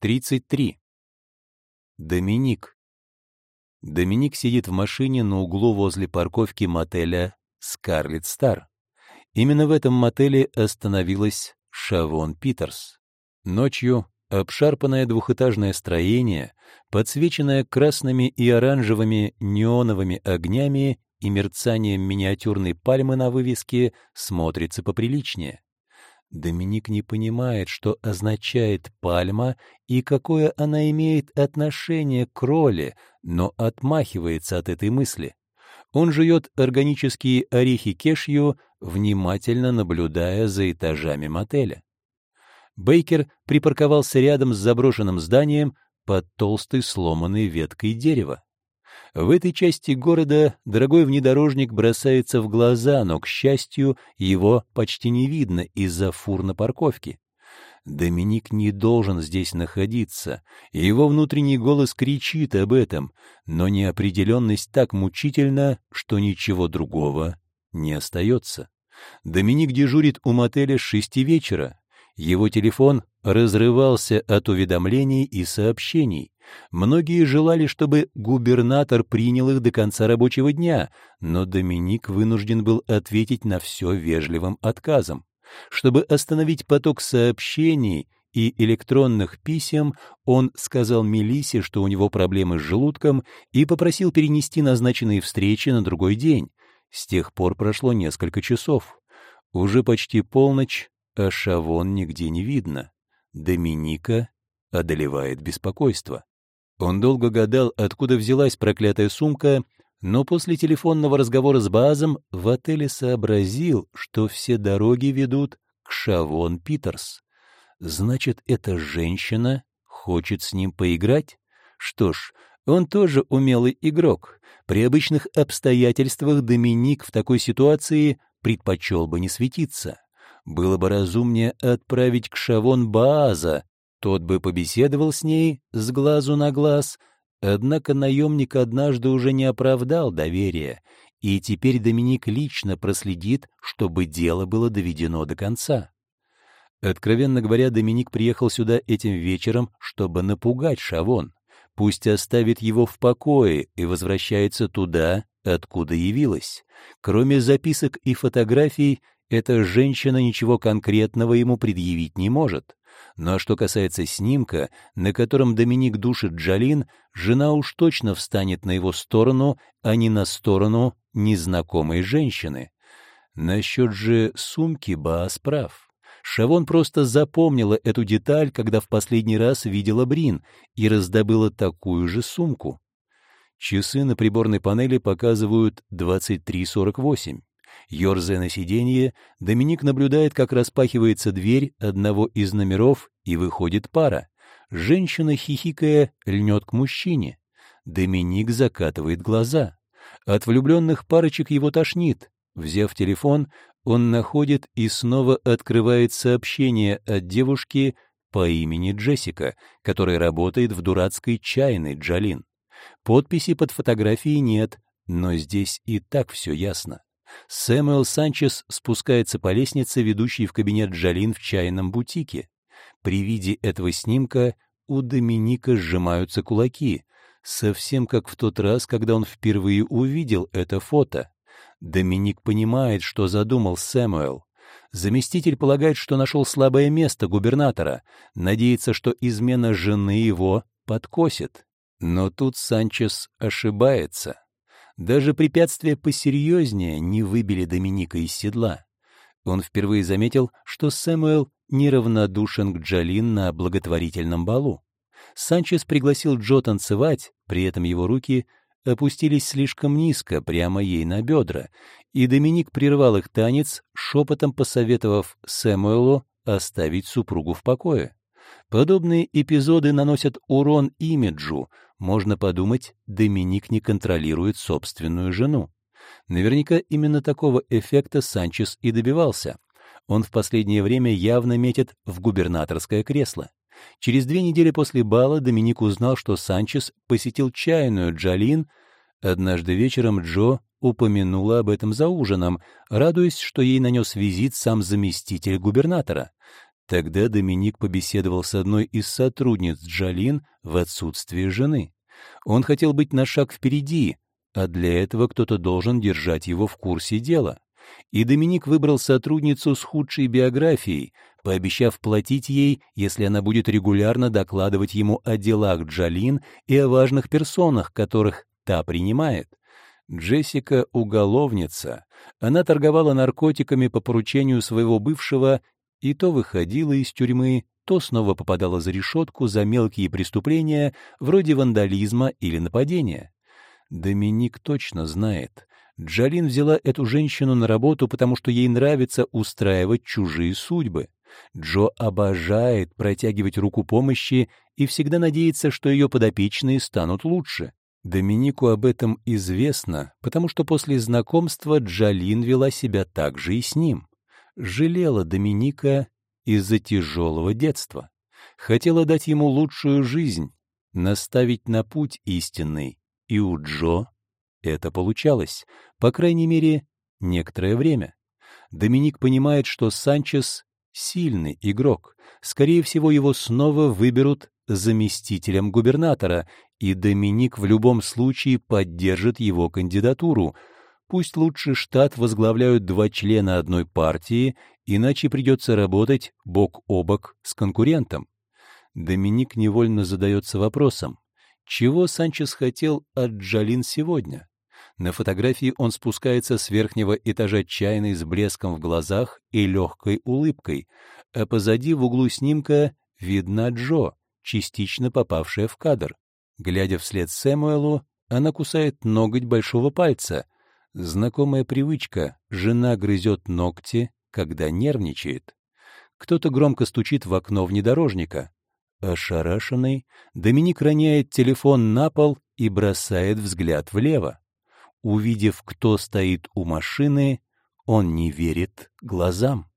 33. Доминик. Доминик сидит в машине на углу возле парковки мотеля «Скарлетт Стар». Именно в этом мотеле остановилась Шавон Питерс. Ночью обшарпанное двухэтажное строение, подсвеченное красными и оранжевыми неоновыми огнями и мерцанием миниатюрной пальмы на вывеске, смотрится поприличнее. Доминик не понимает, что означает пальма и какое она имеет отношение к роли, но отмахивается от этой мысли. Он жует органические орехи кешью, внимательно наблюдая за этажами мотеля. Бейкер припарковался рядом с заброшенным зданием под толстой сломанной веткой дерева. В этой части города дорогой внедорожник бросается в глаза, но, к счастью, его почти не видно из-за фур на парковке. Доминик не должен здесь находиться, и его внутренний голос кричит об этом, но неопределенность так мучительна, что ничего другого не остается. Доминик дежурит у мотеля с шести вечера. Его телефон разрывался от уведомлений и сообщений. Многие желали, чтобы губернатор принял их до конца рабочего дня, но Доминик вынужден был ответить на все вежливым отказом. Чтобы остановить поток сообщений и электронных писем, он сказал Мелисе, что у него проблемы с желудком, и попросил перенести назначенные встречи на другой день. С тех пор прошло несколько часов. Уже почти полночь, а Шавон нигде не видно. Доминика одолевает беспокойство. Он долго гадал, откуда взялась проклятая сумка, но после телефонного разговора с Базом в отеле сообразил, что все дороги ведут к Шавон Питерс. Значит, эта женщина хочет с ним поиграть? Что ж, он тоже умелый игрок. При обычных обстоятельствах Доминик в такой ситуации предпочел бы не светиться. Было бы разумнее отправить к Шавон Бааза, тот бы побеседовал с ней с глазу на глаз, однако наемник однажды уже не оправдал доверия, и теперь Доминик лично проследит, чтобы дело было доведено до конца. Откровенно говоря, Доминик приехал сюда этим вечером, чтобы напугать Шавон. Пусть оставит его в покое и возвращается туда, откуда явилась. Кроме записок и фотографий, эта женщина ничего конкретного ему предъявить не может. А что касается снимка, на котором Доминик душит Джалин, жена уж точно встанет на его сторону, а не на сторону незнакомой женщины. Насчет же сумки Баас прав. Шавон просто запомнила эту деталь, когда в последний раз видела Брин, и раздобыла такую же сумку. Часы на приборной панели показывают 23.48. Ёрзая на сиденье, Доминик наблюдает, как распахивается дверь одного из номеров, и выходит пара. Женщина, хихикая, льнет к мужчине. Доминик закатывает глаза. От влюбленных парочек его тошнит. Взяв телефон, он находит и снова открывает сообщение от девушки по имени Джессика, которая работает в дурацкой чайной Джалин. Подписи под фотографией нет, но здесь и так все ясно. Сэмюэл Санчес спускается по лестнице, ведущей в кабинет Джалин в чайном бутике. При виде этого снимка у Доминика сжимаются кулаки, совсем как в тот раз, когда он впервые увидел это фото. Доминик понимает, что задумал Сэмюэл. Заместитель полагает, что нашел слабое место губернатора, надеется, что измена жены его подкосит. Но тут Санчес ошибается. Даже препятствия посерьезнее не выбили Доминика из седла. Он впервые заметил, что Сэмюэл неравнодушен к Джалин на благотворительном балу. Санчес пригласил Джо танцевать, при этом его руки опустились слишком низко, прямо ей на бедра, и Доминик прервал их танец, шепотом посоветовав Сэмуэлу оставить супругу в покое. Подобные эпизоды наносят урон имиджу, можно подумать, Доминик не контролирует собственную жену. Наверняка именно такого эффекта Санчес и добивался. Он в последнее время явно метит в губернаторское кресло. Через две недели после бала Доминик узнал, что Санчес посетил чайную Джалин. Однажды вечером Джо упомянула об этом за ужином, радуясь, что ей нанес визит сам заместитель губернатора. Тогда Доминик побеседовал с одной из сотрудниц Джалин в отсутствие жены. Он хотел быть на шаг впереди, а для этого кто-то должен держать его в курсе дела. И Доминик выбрал сотрудницу с худшей биографией, пообещав платить ей, если она будет регулярно докладывать ему о делах Джалин и о важных персонах, которых та принимает. Джессика — уголовница. Она торговала наркотиками по поручению своего бывшего и то выходила из тюрьмы, то снова попадала за решетку за мелкие преступления вроде вандализма или нападения. Доминик точно знает. Джалин взяла эту женщину на работу, потому что ей нравится устраивать чужие судьбы. Джо обожает протягивать руку помощи и всегда надеется, что ее подопечные станут лучше. Доминику об этом известно, потому что после знакомства Джалин вела себя так же и с ним. Жалела Доминика из-за тяжелого детства. Хотела дать ему лучшую жизнь, наставить на путь истинный. И у Джо это получалось, по крайней мере, некоторое время. Доминик понимает, что Санчес — сильный игрок. Скорее всего, его снова выберут заместителем губернатора, и Доминик в любом случае поддержит его кандидатуру. Пусть лучше штат возглавляют два члена одной партии, иначе придется работать бок о бок с конкурентом. Доминик невольно задается вопросом, чего Санчес хотел от Джалин сегодня? На фотографии он спускается с верхнего этажа чайной с блеском в глазах и легкой улыбкой, а позади в углу снимка видна Джо, частично попавшая в кадр. Глядя вслед Сэмуэлу, она кусает ноготь большого пальца. Знакомая привычка — жена грызет ногти, когда нервничает. Кто-то громко стучит в окно внедорожника. Ошарашенный, Доминик роняет телефон на пол и бросает взгляд влево. Увидев, кто стоит у машины, он не верит глазам.